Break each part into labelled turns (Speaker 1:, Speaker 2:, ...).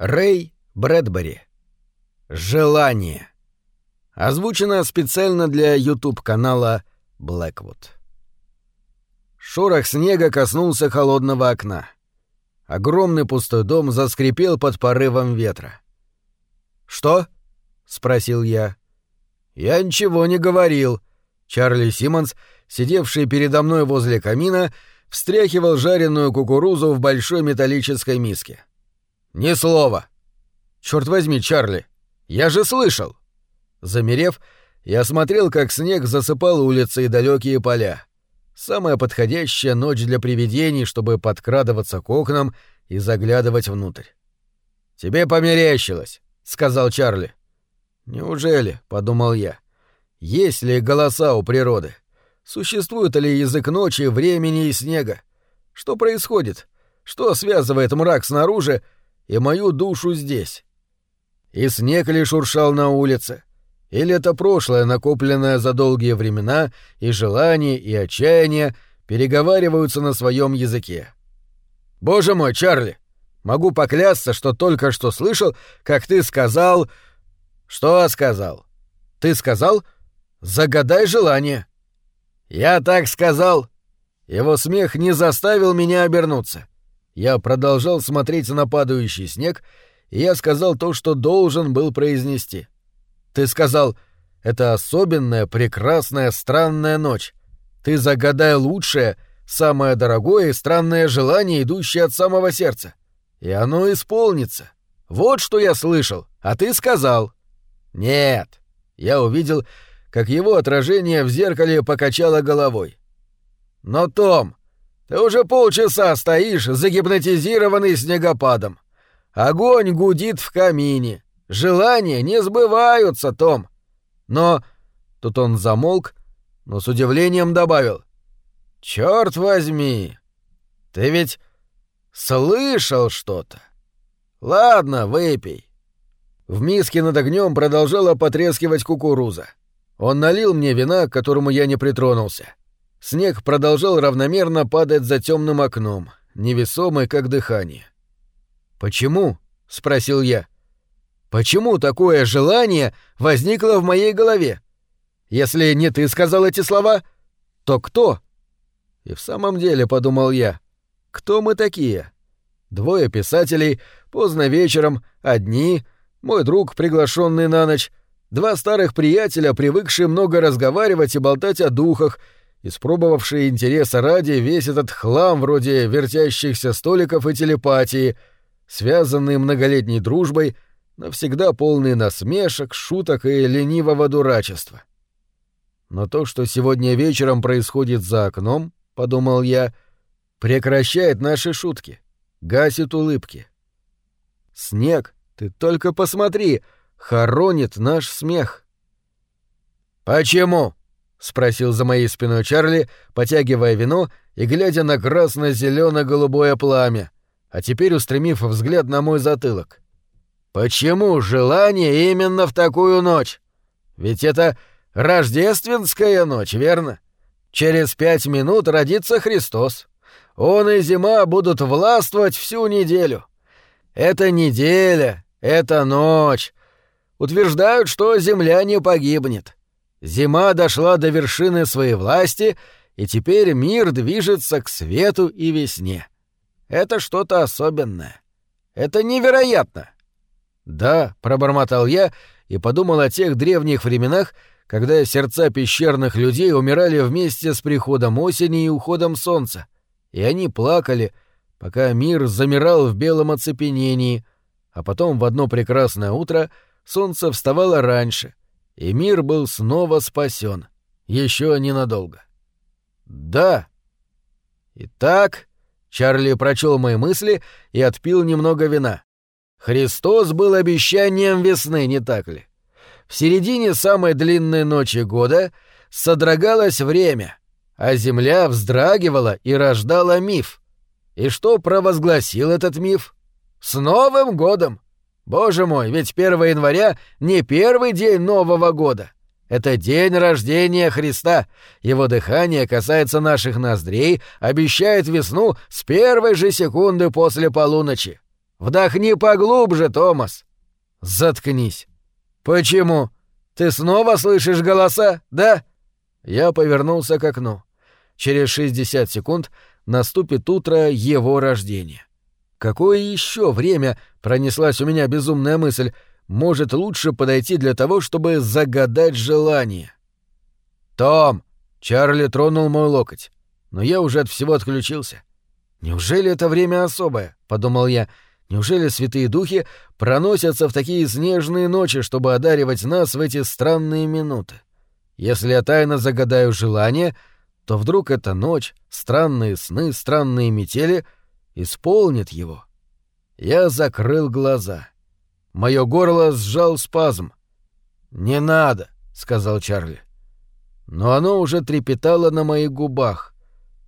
Speaker 1: Рэй Брэдбери. Желание. Озвучено специально для YouTube-канала Blackwood. Шорох снега коснулся холодного окна. Огромный пустой дом заскрипел под порывом ветра. «Что?» — спросил я. «Я ничего не говорил». Чарли Симмонс, сидевший передо мной возле камина, встряхивал жареную кукурузу в большой металлической миске. «Ни слова!» «Чёрт возьми, Чарли! Я же слышал!» Замерев, я смотрел, как снег засыпал улицы и далекие поля. Самая подходящая ночь для привидений, чтобы подкрадываться к окнам и заглядывать внутрь. «Тебе померещилось», — сказал Чарли. «Неужели?» — подумал я. «Есть ли голоса у природы? Существует ли язык ночи, времени и снега? Что происходит? Что связывает мрак снаружи и мою душу здесь. И снег ли шуршал на улице, или это прошлое, накопленное за долгие времена, и желание, и отчаяние переговариваются на своем языке. «Боже мой, Чарли! Могу поклясться, что только что слышал, как ты сказал...» «Что сказал?» «Ты сказал? Загадай желание!» «Я так сказал!» Его смех не заставил меня обернуться. Я продолжал смотреть на падающий снег, и я сказал то, что должен был произнести. Ты сказал, это особенная, прекрасная, странная ночь. Ты загадай лучшее, самое дорогое и странное желание, идущее от самого сердца. И оно исполнится. Вот что я слышал, а ты сказал. Нет. Я увидел, как его отражение в зеркале покачало головой. Но, Том, ты уже полчаса стоишь, загипнотизированный снегопадом. Огонь гудит в камине. Желания не сбываются, Том. Но... Тут он замолк, но с удивлением добавил. Черт возьми! Ты ведь слышал что-то? Ладно, выпей. В миске над огнем продолжала потрескивать кукуруза. Он налил мне вина, к которому я не притронулся. Снег продолжал равномерно падать за темным окном, невесомый, как дыхание. «Почему?» — спросил я. «Почему такое желание возникло в моей голове? Если не ты сказал эти слова, то кто?» И в самом деле, подумал я, кто мы такие? Двое писателей, поздно вечером, одни, мой друг, приглашенный на ночь, два старых приятеля, привыкшие много разговаривать и болтать о духах, испробовавшие интереса ради весь этот хлам вроде вертящихся столиков и телепатии, связанные многолетней дружбой, навсегда полные насмешек, шуток и ленивого дурачества. Но то, что сегодня вечером происходит за окном, — подумал я, — прекращает наши шутки, гасит улыбки. Снег, ты только посмотри, хоронит наш смех. «Почему?» — спросил за моей спиной Чарли, потягивая вино и глядя на красно-зелено-голубое пламя, а теперь устремив взгляд на мой затылок. «Почему желание именно в такую ночь? Ведь это рождественская ночь, верно? Через пять минут родится Христос. Он и зима будут властвовать всю неделю. Это неделя, это ночь. Утверждают, что земля не погибнет». Зима дошла до вершины своей власти, и теперь мир движется к свету и весне. Это что-то особенное. Это невероятно. Да, пробормотал я и подумал о тех древних временах, когда сердца пещерных людей умирали вместе с приходом осени и уходом солнца, и они плакали, пока мир замирал в белом оцепенении, а потом в одно прекрасное утро солнце вставало раньше, и мир был снова спасен. Еще ненадолго. Да. Итак, Чарли прочел мои мысли и отпил немного вина. Христос был обещанием весны, не так ли? В середине самой длинной ночи года содрогалось время, а земля вздрагивала и рождала миф. И что провозгласил этот миф? С Новым годом! Боже мой, ведь 1 января не первый день Нового года. Это день рождения Христа. Его дыхание касается наших ноздрей, обещает весну с первой же секунды после полуночи. Вдохни поглубже, Томас. Заткнись. Почему? Ты снова слышишь голоса, да? Я повернулся к окну. Через 60 секунд наступит утро его рождения. Какое еще время, пронеслась у меня безумная мысль, может лучше подойти для того, чтобы загадать желание? «Том!» — Чарли тронул мой локоть. Но я уже от всего отключился. «Неужели это время особое?» — подумал я. «Неужели святые духи проносятся в такие снежные ночи, чтобы одаривать нас в эти странные минуты? Если я тайно загадаю желание, то вдруг эта ночь, странные сны, странные метели исполнит его». Я закрыл глаза. Мое горло сжал спазм. «Не надо», — сказал Чарли. Но оно уже трепетало на моих губах.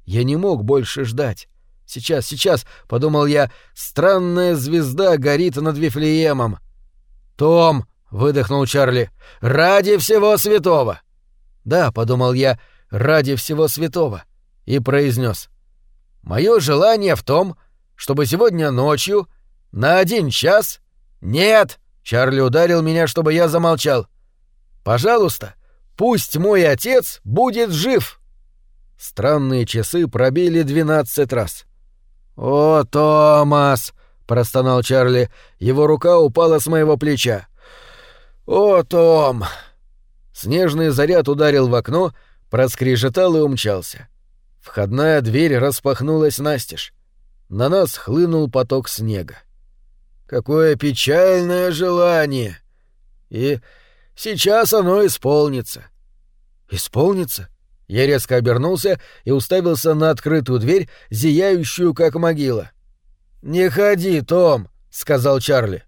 Speaker 1: Я не мог больше ждать. Сейчас, сейчас, — подумал я, — странная звезда горит над Вифлеемом. «Том!» — выдохнул Чарли. «Ради всего святого!» «Да», — подумал я, — «ради всего святого!» И произнес. «Мое желание в том, чтобы сегодня ночью на один час...» «Нет!» — Чарли ударил меня, чтобы я замолчал. «Пожалуйста, пусть мой отец будет жив!» Странные часы пробили двенадцать раз. «О, Томас!» — простонал Чарли. Его рука упала с моего плеча. «О, Том!» Снежный заряд ударил в окно, проскрежетал и умчался. Входная дверь распахнулась настежь. На нас хлынул поток снега. Какое печальное желание! И сейчас оно исполнится. Исполнится? Я резко обернулся и уставился на открытую дверь, зияющую как могила. «Не ходи, Том!» — сказал Чарли.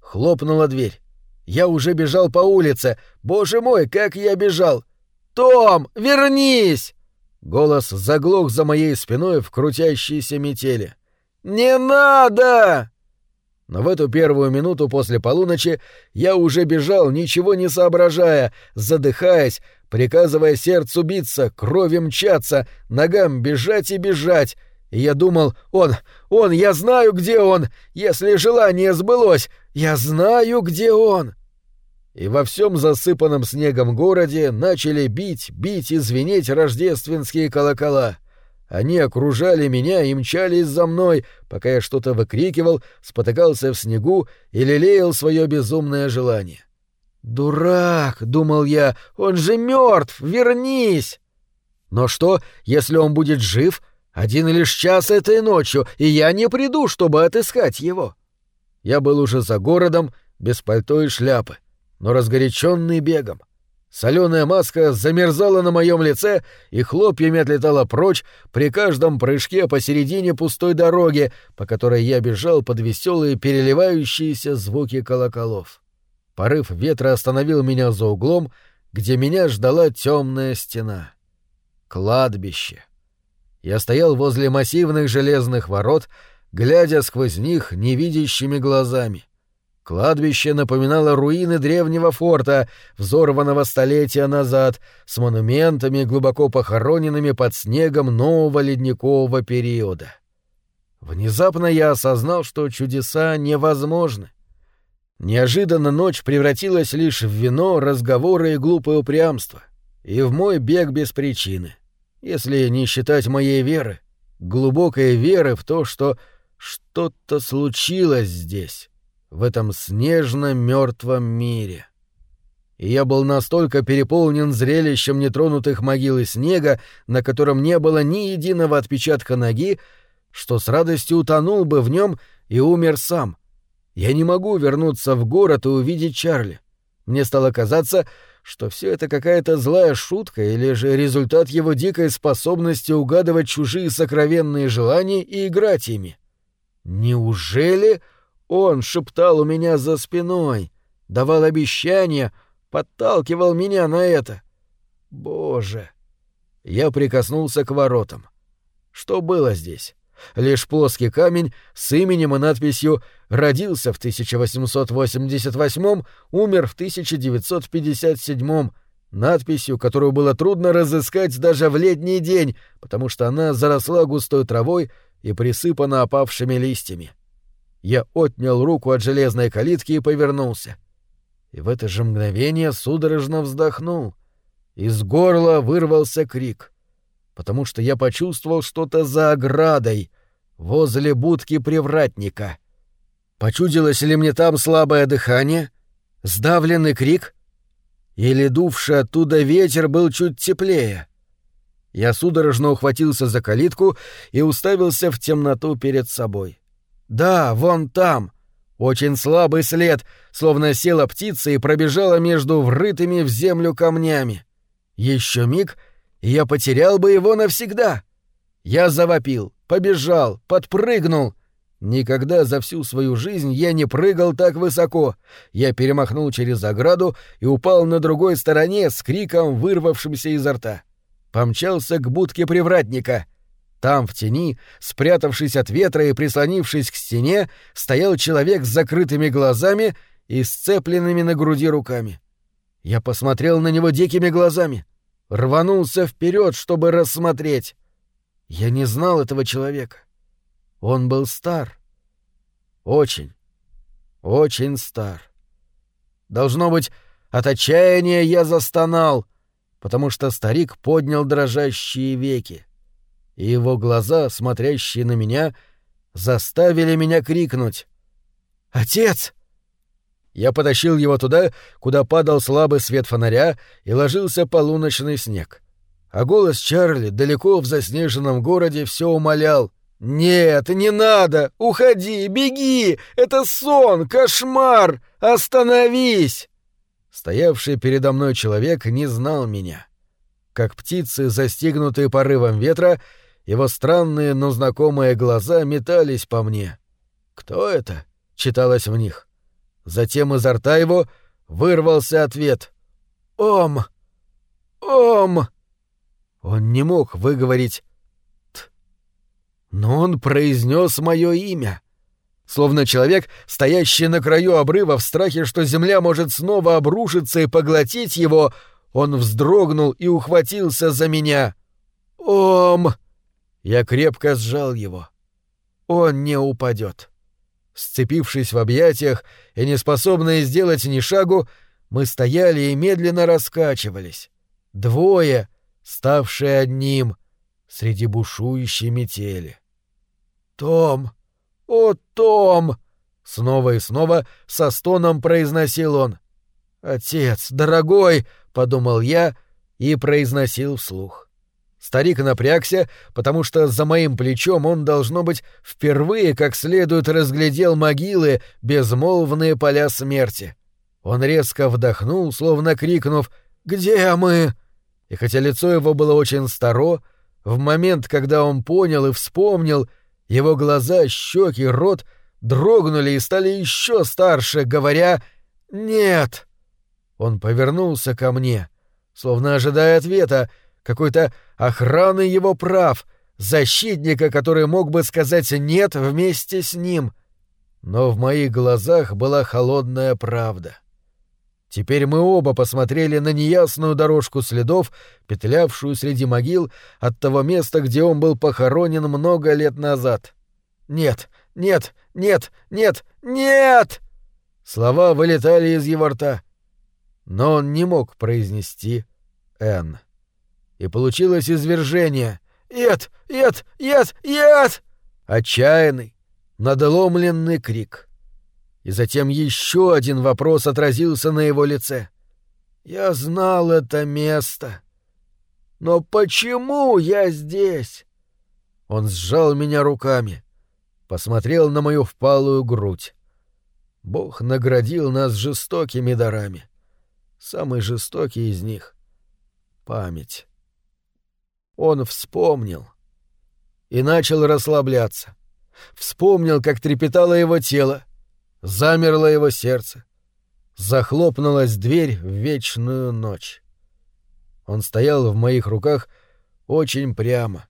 Speaker 1: Хлопнула дверь. Я уже бежал по улице. Боже мой, как я бежал! «Том, вернись!» Голос заглох за моей спиной в крутящейся метели. «Не надо!» Но в эту первую минуту после полуночи я уже бежал, ничего не соображая, задыхаясь, приказывая сердцу биться, крови мчаться, ногам бежать и бежать. И я думал, он, он, я знаю, где он, если желание сбылось, я знаю, где он. И во всем засыпанном снегом городе начали бить, бить и звенеть рождественские колокола. Они окружали меня и мчались за мной, пока я что-то выкрикивал, спотыкался в снегу и лелеял свое безумное желание. «Дурак!» — думал я. «Он же мертв! Вернись!» «Но что, если он будет жив один лишь час этой ночью, и я не приду, чтобы отыскать его?» Я был уже за городом, без пальто и шляпы, но разгоряченный бегом. Соленая маска замерзала на моем лице и хлопьями отлетала прочь при каждом прыжке посередине пустой дороги, по которой я бежал под веселые переливающиеся звуки колоколов. Порыв ветра остановил меня за углом, где меня ждала темная стена. Кладбище. Я стоял возле массивных железных ворот, глядя сквозь них невидящими глазами. Кладбище напоминало руины древнего форта, взорванного столетия назад, с монументами, глубоко похороненными под снегом нового ледникового периода. Внезапно я осознал, что чудеса невозможны. Неожиданно ночь превратилась лишь в вино, разговоры и глупое упрямство. И в мой бег без причины. Если не считать моей веры, глубокой веры в то, что что-то случилось здесь, в этом снежно мертвом мире. И я был настолько переполнен зрелищем нетронутых могил и снега, на котором не было ни единого отпечатка ноги, что с радостью утонул бы в нем и умер сам — я не могу вернуться в город и увидеть Чарли. Мне стало казаться, что все это какая-то злая шутка или же результат его дикой способности угадывать чужие сокровенные желания и играть ими. Неужели он шептал у меня за спиной, давал обещания, подталкивал меня на это? Боже! Я прикоснулся к воротам. Что было здесь? Лишь плоский камень с именем и надписью «Родился в 1888, умер в 1957», надписью, которую было трудно разыскать даже в летний день, потому что она заросла густой травой и присыпана опавшими листьями. Я отнял руку от железной калитки и повернулся. И в это же мгновение судорожно вздохнул. Из горла вырвался крик, потому что я почувствовал что-то за оградой, возле будки привратника. Почудилось ли мне там слабое дыхание? Сдавленный крик? Или дувший оттуда ветер был чуть теплее? Я судорожно ухватился за калитку и уставился в темноту перед собой. Да, вон там. Очень слабый след, словно села птица и пробежала между врытыми в землю камнями. Еще миг, и я потерял бы его навсегда. Я завопил, побежал, подпрыгнул. Никогда за всю свою жизнь я не прыгал так высоко. Я перемахнул через ограду и упал на другой стороне с криком, вырвавшимся изо рта. Помчался к будке привратника — там, в тени, спрятавшись от ветра и прислонившись к стене, стоял человек с закрытыми глазами и сцепленными на груди руками. Я посмотрел на него дикими глазами, рванулся вперед, чтобы рассмотреть. Я не знал этого человека. Он был стар. Очень, очень стар. Должно быть, от отчаяния я застонал, потому что старик поднял дрожащие веки и его глаза, смотрящие на меня, заставили меня крикнуть. «Отец!» Я потащил его туда, куда падал слабый свет фонаря и ложился полуночный снег. А голос Чарли далеко в заснеженном городе все умолял. «Нет, не надо! Уходи! Беги! Это сон! Кошмар! Остановись!» Стоявший передо мной человек не знал меня. Как птицы, застигнутые порывом ветра, его странные, но знакомые глаза метались по мне. «Кто это?» — читалось в них. Затем изо рта его вырвался ответ. «Ом! Ом!» Он не мог выговорить «т». Но он произнес мое имя. Словно человек, стоящий на краю обрыва в страхе, что земля может снова обрушиться и поглотить его, он вздрогнул и ухватился за меня. «Ом!» Я крепко сжал его. Он не упадет. Сцепившись в объятиях и не способные сделать ни шагу, мы стояли и медленно раскачивались. Двое, ставшие одним, среди бушующей метели. «Том! О, Том!» — снова и снова со стоном произносил он. «Отец, дорогой!» — подумал я и произносил вслух. Старик напрягся, потому что за моим плечом он, должно быть, впервые как следует разглядел могилы, безмолвные поля смерти. Он резко вдохнул, словно крикнув «Где мы?». И хотя лицо его было очень старо, в момент, когда он понял и вспомнил, его глаза, щеки, рот дрогнули и стали еще старше, говоря «Нет». Он повернулся ко мне, словно ожидая ответа, какой-то охраны его прав, защитника, который мог бы сказать «нет» вместе с ним. Но в моих глазах была холодная правда. Теперь мы оба посмотрели на неясную дорожку следов, петлявшую среди могил от того места, где он был похоронен много лет назад. «Нет, нет, нет, нет, нет!» Слова вылетали из его рта, но он не мог произнести «Н» и получилось извержение. «Ед! Ед! Ед! Ед!» Отчаянный, надломленный крик. И затем еще один вопрос отразился на его лице. «Я знал это место. Но почему я здесь?» Он сжал меня руками, посмотрел на мою впалую грудь. Бог наградил нас жестокими дарами. Самый жестокий из них — память. Он вспомнил. И начал расслабляться. Вспомнил, как трепетало его тело, замерло его сердце. Захлопнулась дверь в вечную ночь. Он стоял в моих руках очень прямо.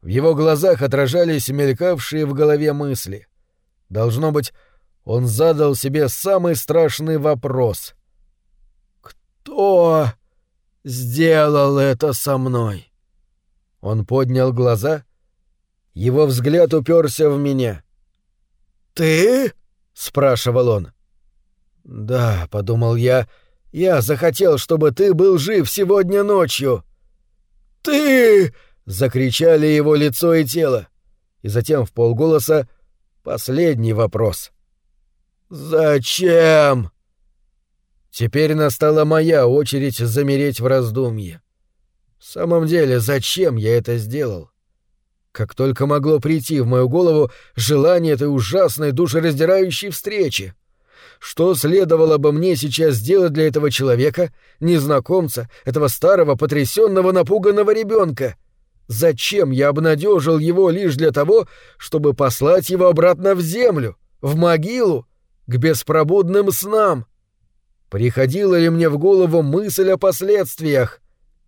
Speaker 1: В его глазах отражались мелькавшие в голове мысли. Должно быть, он задал себе самый страшный вопрос. «Кто сделал это со мной?» Он поднял глаза. Его взгляд уперся в меня. «Ты?» — спрашивал он. «Да», — подумал я, — «я захотел, чтобы ты был жив сегодня ночью». «Ты!» — закричали его лицо и тело. И затем в полголоса последний вопрос. «Зачем?» Теперь настала моя очередь замереть в раздумье. В самом деле, зачем я это сделал? Как только могло прийти в мою голову желание этой ужасной душераздирающей встречи. Что следовало бы мне сейчас сделать для этого человека, незнакомца, этого старого, потрясенного, напуганного ребенка? Зачем я обнадежил его лишь для того, чтобы послать его обратно в землю, в могилу, к беспробудным снам? Приходила ли мне в голову мысль о последствиях?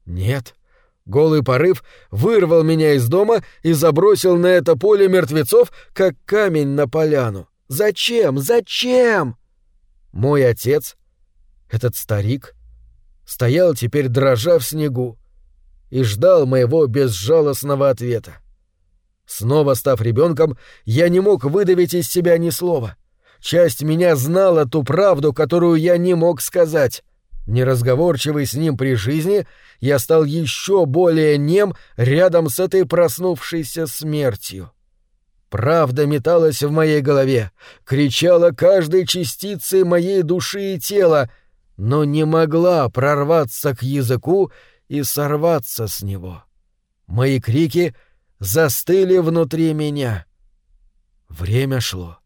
Speaker 1: Нет. Голый порыв вырвал меня из дома и забросил на это поле мертвецов, как камень на поляну. Зачем? Зачем? Мой отец, этот старик, стоял теперь дрожа в снегу и ждал моего безжалостного ответа. Снова став ребенком, я не мог выдавить из себя ни слова — Часть меня знала ту правду, которую я не мог сказать. Неразговорчивый с ним при жизни, я стал еще более нем рядом с этой проснувшейся смертью. Правда металась в моей голове, кричала каждой частицей моей души и тела, но не могла прорваться к языку и сорваться с него. Мои крики застыли внутри меня. Время шло.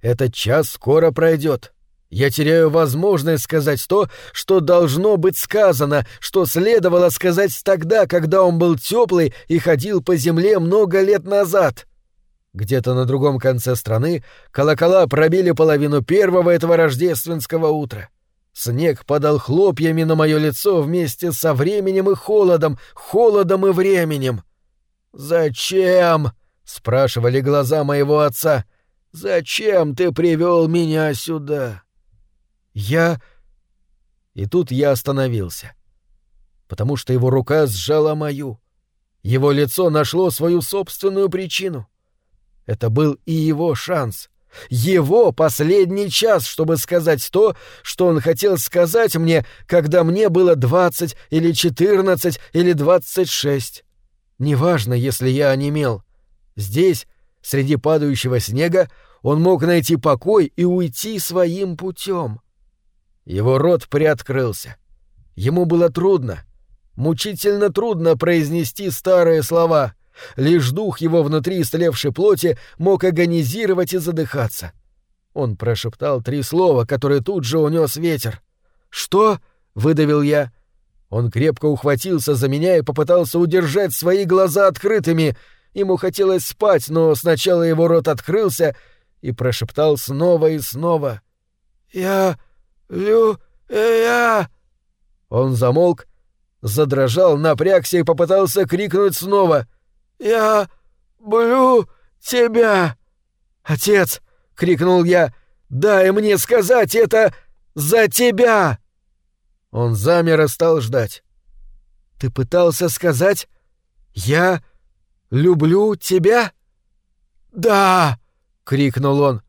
Speaker 1: Этот час скоро пройдет. Я теряю возможность сказать то, что должно быть сказано, что следовало сказать тогда, когда он был теплый и ходил по земле много лет назад. Где-то на другом конце страны колокола пробили половину первого этого рождественского утра. Снег падал хлопьями на мое лицо вместе со временем и холодом, холодом и временем. «Зачем?» — спрашивали глаза моего отца — Зачем ты привел меня сюда? Я... И тут я остановился. Потому что его рука сжала мою. Его лицо нашло свою собственную причину. Это был и его шанс. Его последний час, чтобы сказать то, что он хотел сказать мне, когда мне было двадцать или четырнадцать или двадцать шесть. Неважно, если я онемел. Здесь, среди падающего снега, он мог найти покой и уйти своим путем. Его рот приоткрылся. Ему было трудно, мучительно трудно произнести старые слова. Лишь дух его внутри истлевшей плоти мог агонизировать и задыхаться. Он прошептал три слова, которые тут же унес ветер. «Что?» — выдавил я. Он крепко ухватился за меня и попытался удержать свои глаза открытыми. Ему хотелось спать, но сначала его рот открылся, и прошептал снова и снова. «Я... лю... Э, я...» Он замолк, задрожал, напрягся и попытался крикнуть снова. «Я... блю... тебя...» «Отец!» — крикнул я. «Дай мне сказать это за тебя!» Он замер и стал ждать. «Ты пытался сказать «Я люблю тебя»?» «Да!» — крикнул он.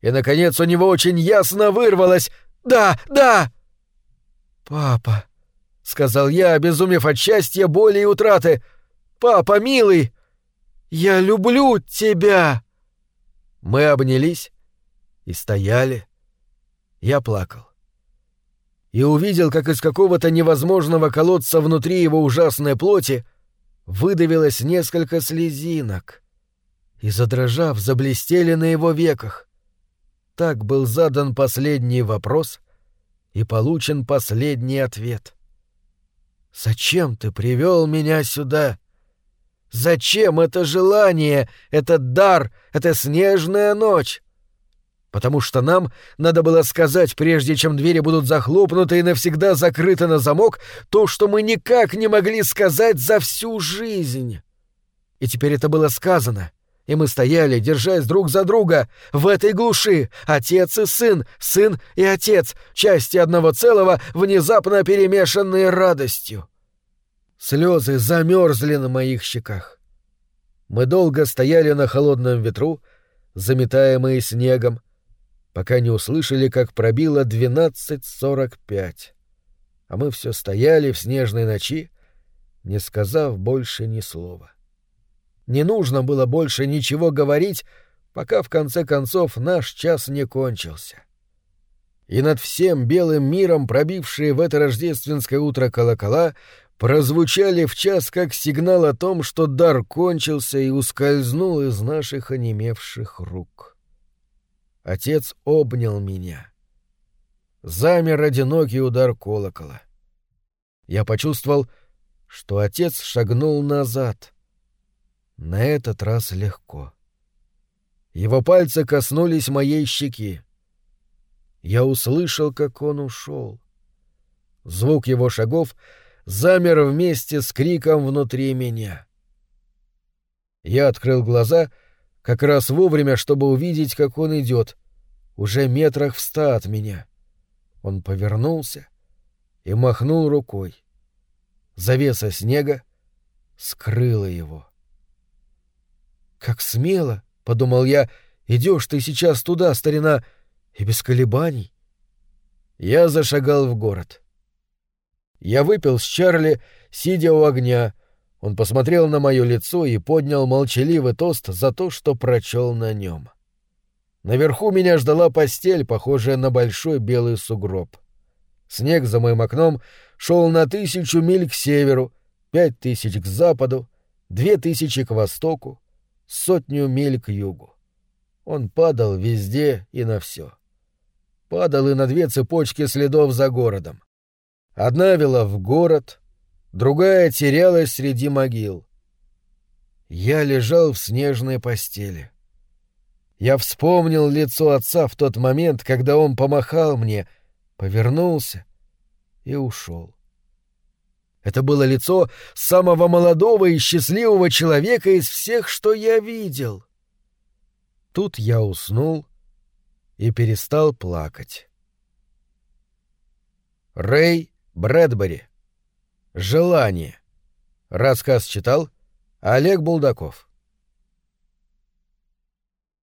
Speaker 1: И, наконец, у него очень ясно вырвалось «Да, да!» «Папа», — сказал я, обезумев от счастья, боли и утраты. «Папа, милый, я люблю тебя!» Мы обнялись и стояли. Я плакал. И увидел, как из какого-то невозможного колодца внутри его ужасной плоти выдавилось несколько слезинок — и, задрожав, заблестели на его веках. Так был задан последний вопрос и получен последний ответ. «Зачем ты привел меня сюда? Зачем это желание, этот дар, эта снежная ночь?» потому что нам надо было сказать, прежде чем двери будут захлопнуты и навсегда закрыты на замок, то, что мы никак не могли сказать за всю жизнь. И теперь это было сказано, и мы стояли, держась друг за друга, в этой глуши, отец и сын, сын и отец, части одного целого, внезапно перемешанные радостью. Слезы замерзли на моих щеках. Мы долго стояли на холодном ветру, заметаемые снегом, пока не услышали, как пробило двенадцать сорок пять. А мы все стояли в снежной ночи, не сказав больше ни слова. Не нужно было больше ничего говорить, пока в конце концов наш час не кончился. И над всем белым миром, пробившие в это рождественское утро колокола, прозвучали в час как сигнал о том, что дар кончился и ускользнул из наших онемевших рук. Отец обнял меня. Замер одинокий удар колокола. Я почувствовал, что отец шагнул назад. На этот раз легко. Его пальцы коснулись моей щеки. Я услышал, как он ушел. Звук его шагов замер вместе с криком внутри меня. Я открыл глаза как раз вовремя, чтобы увидеть, как он идет, уже метрах в ста от меня. Он повернулся и махнул рукой. Завеса снега скрыла его. «Как смело!» — подумал я. «Идешь ты сейчас туда, старина, и без колебаний». Я зашагал в город. Я выпил с Чарли, сидя у огня. Он посмотрел на мое лицо и поднял молчаливый тост за то, что прочел на нем. Наверху меня ждала постель, похожая на большой белый сугроб. Снег за моим окном шел на тысячу миль к северу, пять тысяч к западу, две тысячи к востоку, сотню миль к югу. Он падал везде и на все. Падал и на две цепочки следов за городом. Одна вела в город, другая терялась среди могил. Я лежал в снежной постели. Я вспомнил лицо отца в тот момент, когда он помахал мне, повернулся и ушел. Это было лицо самого молодого и счастливого человека из всех, что я видел. Тут я уснул и перестал плакать. Рэй Брэдбери. Желание. Рассказ читал Олег Булдаков.